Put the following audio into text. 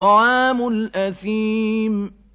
طَعَامُ الْأَثِيمِ.